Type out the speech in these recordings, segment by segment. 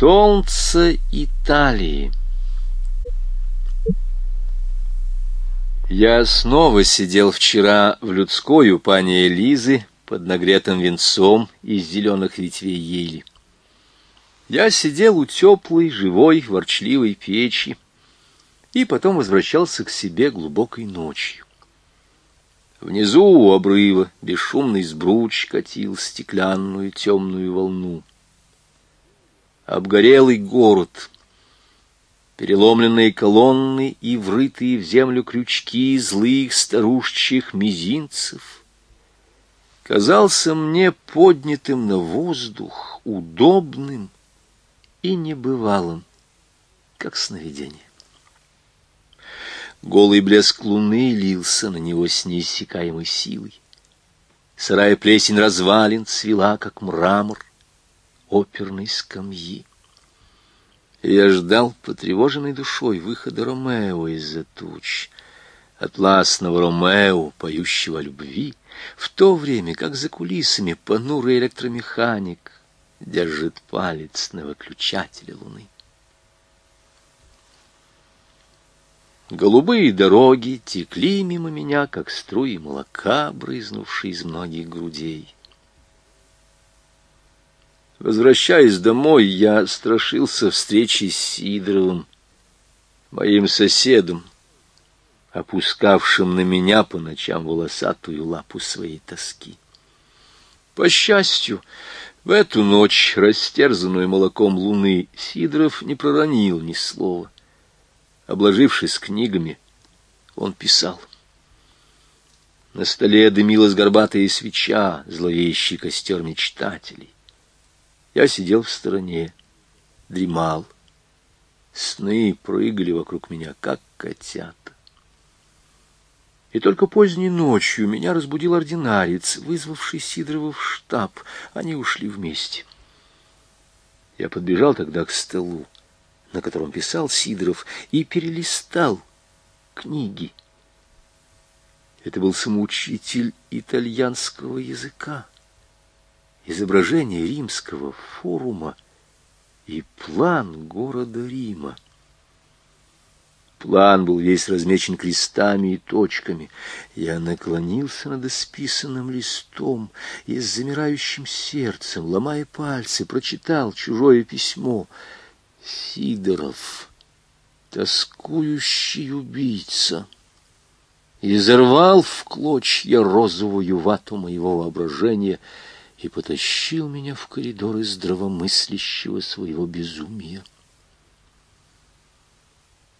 Солнце Италии Я снова сидел вчера в людской у пани Элизы под нагретым венцом из зеленых ветвей ели. Я сидел у теплой, живой, ворчливой печи и потом возвращался к себе глубокой ночью. Внизу у обрыва бесшумный сбруч катил стеклянную темную волну. Обгорелый город, переломленные колонны и врытые в землю крючки злых старушечьих мизинцев, казался мне поднятым на воздух, удобным и небывалым, как сновидение. Голый блеск луны лился на него с неиссякаемой силой. Сырая плесень развалин цвела, как мрамор оперной скамьи. Я ждал потревоженной душой выхода Ромео из-за туч, атласного Ромео, поющего любви, в то время как за кулисами понурый электромеханик держит палец на выключателе луны. Голубые дороги текли мимо меня, как струи молока, брызнувшие из многих грудей. Возвращаясь домой, я страшился встречи с Сидоровым, моим соседом, опускавшим на меня по ночам волосатую лапу своей тоски. По счастью, в эту ночь, растерзанную молоком луны, Сидоров не проронил ни слова. Обложившись книгами, он писал. На столе дымилась горбатая свеча, зловещий костер мечтателей. Я сидел в стороне, дремал. Сны прыгали вокруг меня, как котята. И только поздней ночью меня разбудил ординарец, вызвавший Сидорова в штаб. Они ушли вместе. Я подбежал тогда к столу на котором писал Сидоров, и перелистал книги. Это был самоучитель итальянского языка, изображение римского форума и план города Рима. План был весь размечен крестами и точками. Я наклонился над исписанным листом и с замирающим сердцем, ломая пальцы, прочитал чужое письмо — Сидоров, тоскующий убийца, изорвал в клочья розовую вату моего воображения и потащил меня в коридоры здравомыслящего своего безумия.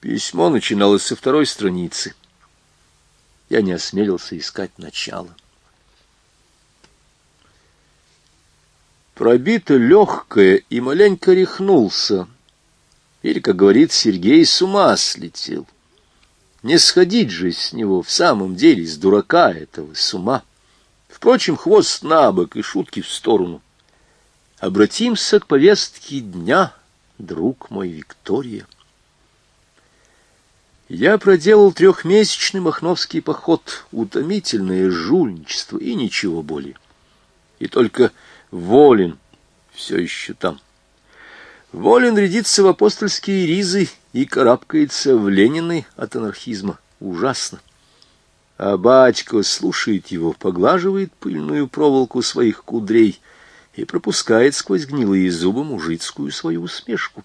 Письмо начиналось со второй страницы. Я не осмелился искать начало. Пробито легкое и маленько рехнулся — или, как говорит Сергей, с ума слетел. Не сходить же с него в самом деле, с дурака этого, с ума. Впрочем, хвост на бок и шутки в сторону. Обратимся к повестке дня, друг мой Виктория. Я проделал трехмесячный махновский поход, утомительное жульничество и ничего более. И только волен все еще там. Волен рядится в апостольские ризы и карабкается в Ленины от анархизма. Ужасно. А батько слушает его, поглаживает пыльную проволоку своих кудрей и пропускает сквозь гнилые зубы мужицкую свою усмешку.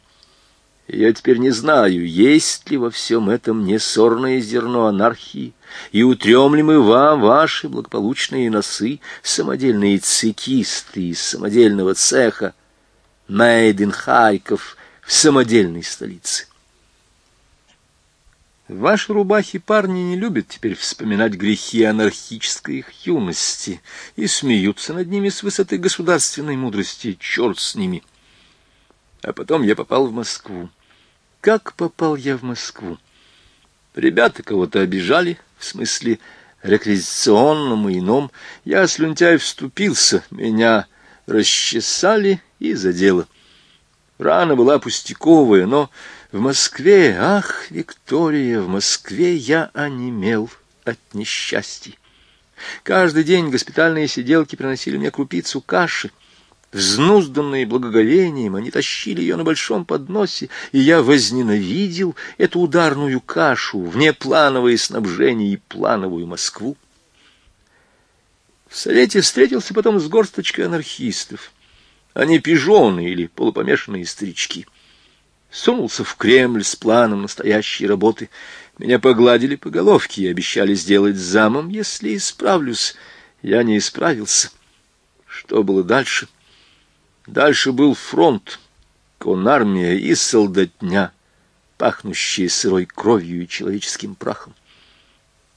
Я теперь не знаю, есть ли во всем этом несорное зерно анархии, и утрем ли мы вам ваши благополучные носы, самодельные цикисты из самодельного цеха, Мейден Харьков в самодельной столице. Ваши рубахи парни не любят теперь вспоминать грехи анархической их юности и смеются над ними с высоты государственной мудрости, черт с ними. А потом я попал в Москву. Как попал я в Москву? Ребята кого-то обижали, в смысле реквизиционном и ином. Я, слюнтяй, вступился, меня расчесали и за дело. Рана была пустяковая, но в Москве, ах, Виктория, в Москве я онемел от несчастья. Каждый день госпитальные сиделки приносили мне крупицу каши, Взнузданные благоговением, они тащили ее на большом подносе, и я возненавидел эту ударную кашу, внеплановое снабжение и плановую Москву. В Совете встретился потом с горсточкой анархистов. Они пижоны или полупомешанные старички. Сунулся в Кремль с планом настоящей работы. Меня погладили по головке и обещали сделать замом, если исправлюсь. Я не исправился. Что было дальше? Дальше был фронт, конармия и солдатня, пахнущие сырой кровью и человеческим прахом.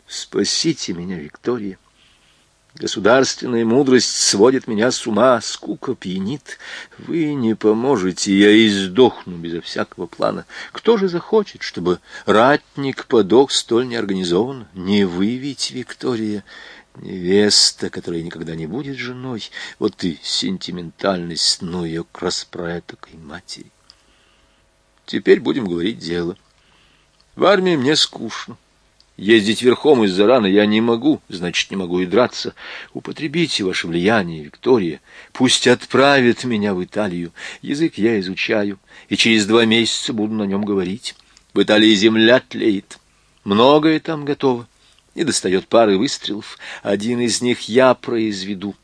Спасите меня, Виктория. Государственная мудрость сводит меня с ума, скука пьянит. Вы не поможете, я и сдохну безо всякого плана. Кто же захочет, чтобы ратник подох столь неорганизованно? Не вы ведь, Виктория, невеста, которая никогда не будет женой. Вот и сентиментальность, ну ее к распроэтакой матери. Теперь будем говорить дело. В армии мне скучно. Ездить верхом из-за раны я не могу, значит, не могу и драться. Употребите ваше влияние, Виктория. Пусть отправят меня в Италию. Язык я изучаю, и через два месяца буду на нем говорить. В Италии земля тлеет. Многое там готово. Не достает пары выстрелов. Один из них я произведу.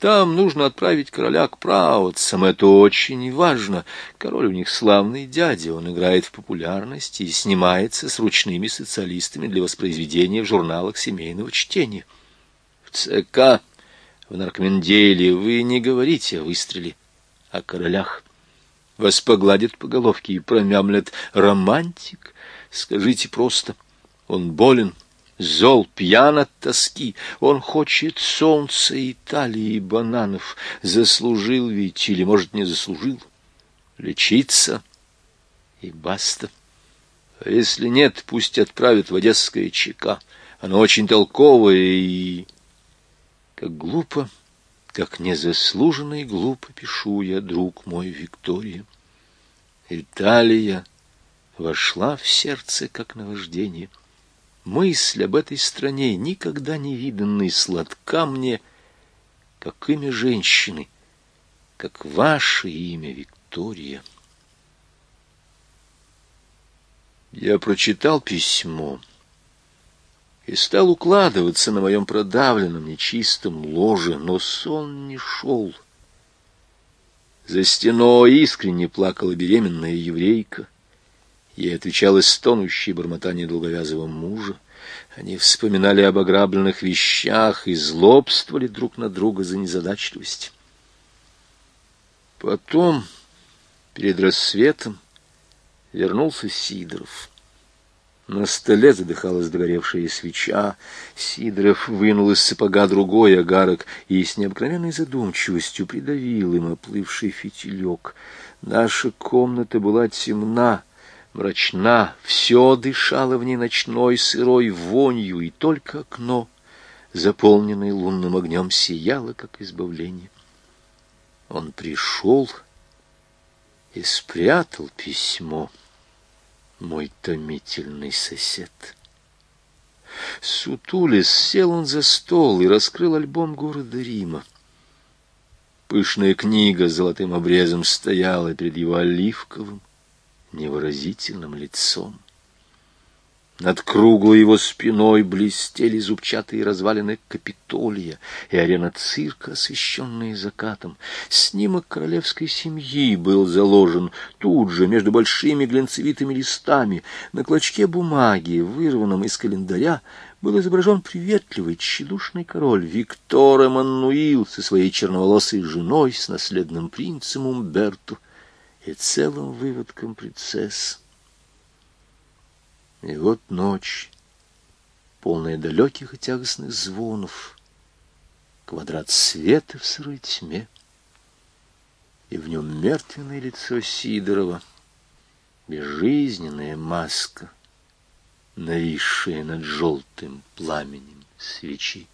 Там нужно отправить короля к праотцам, это очень важно. Король у них славный дядя, он играет в популярности и снимается с ручными социалистами для воспроизведения в журналах семейного чтения. В ЦК, в наркоменделе вы не говорите о выстреле, о королях. Вас погладят по головке и промямлят «романтик». Скажите просто, он болен, — зол, пьян от тоски. Он хочет солнца, Италии и бананов. Заслужил ведь, или, может, не заслужил. Лечиться и баста. А если нет, пусть отправят в Одесское ЧК. Оно очень толковое и... Как глупо, как незаслуженно и глупо пишу я, друг мой, Виктория. Италия вошла в сердце, как наваждение — Мысль об этой стране, никогда не виданной, сладка мне, как имя женщины, как ваше имя, Виктория. Я прочитал письмо и стал укладываться на моем продавленном, нечистом ложе, но сон не шел. За стеной искренне плакала беременная еврейка — Ей отвечало стонущее бормотание долговязого мужа. Они вспоминали об ограбленных вещах и злобствовали друг на друга за незадачливость. Потом, перед рассветом, вернулся Сидоров. На столе задыхалась догоревшая свеча. Сидоров вынул из сапога другой огарок и с необыкновенной задумчивостью придавил им оплывший фитилек. Наша комната была темна, мрачна, все дышало в ней ночной сырой вонью, и только окно, заполненное лунным огнем, сияло, как избавление. Он пришел и спрятал письмо, мой томительный сосед. Сутулис сел он за стол и раскрыл альбом города Рима. Пышная книга с золотым обрезом стояла перед его оливковым, невыразительным лицом. Над круглой его спиной блестели зубчатые развалины Капитолия и арена цирка, освещенные закатом. Снимок королевской семьи был заложен тут же, между большими глянцевитыми листами. На клочке бумаги, вырванном из календаря, был изображен приветливый, тщедушный король Виктор Эммануил со своей черноволосой женой, с наследным принцем Умберту и целым выводком принцесс. И вот ночь, полная далеких и тягостных звонов, квадрат света в сырой тьме, и в нем мертвенное лицо Сидорова, безжизненная маска, нависшая над желтым пламенем свечи.